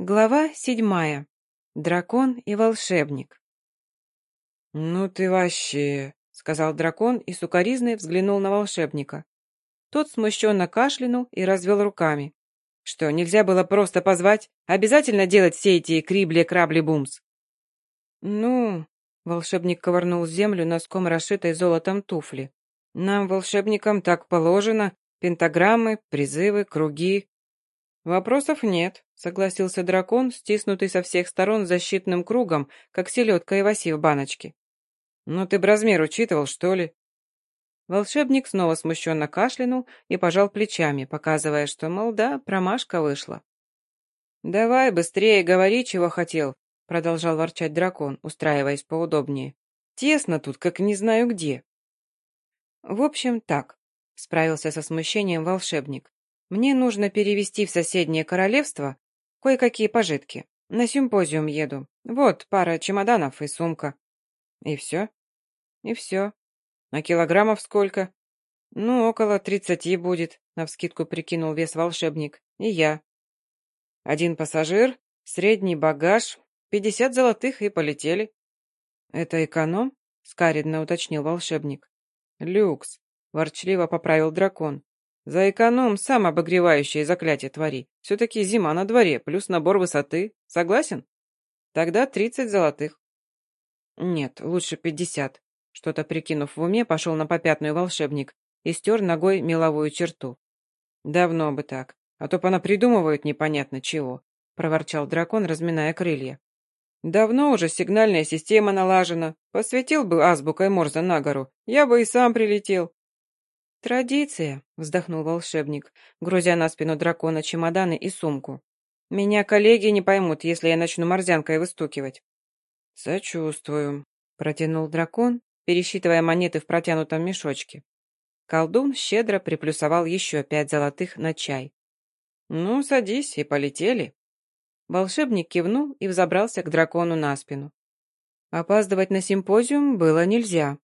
Глава седьмая. Дракон и волшебник. «Ну ты вообще», — сказал дракон и сукоризной взглянул на волшебника. Тот смущенно кашлянул и развел руками. «Что, нельзя было просто позвать? Обязательно делать все эти крибли-крабли-бумс?» «Ну...» — волшебник ковырнул землю носком расшитой золотом туфли. «Нам, волшебникам, так положено. Пентаграммы, призывы, круги, «Вопросов нет», — согласился дракон, стиснутый со всех сторон защитным кругом, как селедка и васи в баночке. «Ну ты б размер учитывал, что ли?» Волшебник снова смущенно кашлянул и пожал плечами, показывая, что, мол, да, промашка вышла. «Давай быстрее говори, чего хотел», — продолжал ворчать дракон, устраиваясь поудобнее. «Тесно тут, как не знаю где». «В общем, так», — справился со смущением волшебник. Мне нужно перевести в соседнее королевство кое-какие пожитки. На симпозиум еду. Вот, пара чемоданов и сумка. И все? И все. А килограммов сколько? Ну, около тридцати будет, навскидку прикинул вес волшебник. И я. Один пассажир, средний багаж, пятьдесят золотых и полетели. Это эконом? Скаридно уточнил волшебник. Люкс, ворчливо поправил дракон. За эконом сам обогревающее заклятие твори. Все-таки зима на дворе, плюс набор высоты. Согласен? Тогда тридцать золотых. Нет, лучше пятьдесят. Что-то прикинув в уме, пошел на попятную волшебник и стер ногой меловую черту. Давно бы так, а то понапридумывают непонятно чего, проворчал дракон, разминая крылья. Давно уже сигнальная система налажена. Посветил бы азбукой Морзе на гору, я бы и сам прилетел. «Традиция», — вздохнул волшебник, грузя на спину дракона чемоданы и сумку. «Меня коллеги не поймут, если я начну морзянкой выстукивать». «Сочувствую», — протянул дракон, пересчитывая монеты в протянутом мешочке. Колдун щедро приплюсовал еще пять золотых на чай. «Ну, садись, и полетели». Волшебник кивнул и взобрался к дракону на спину. Опаздывать на симпозиум было нельзя,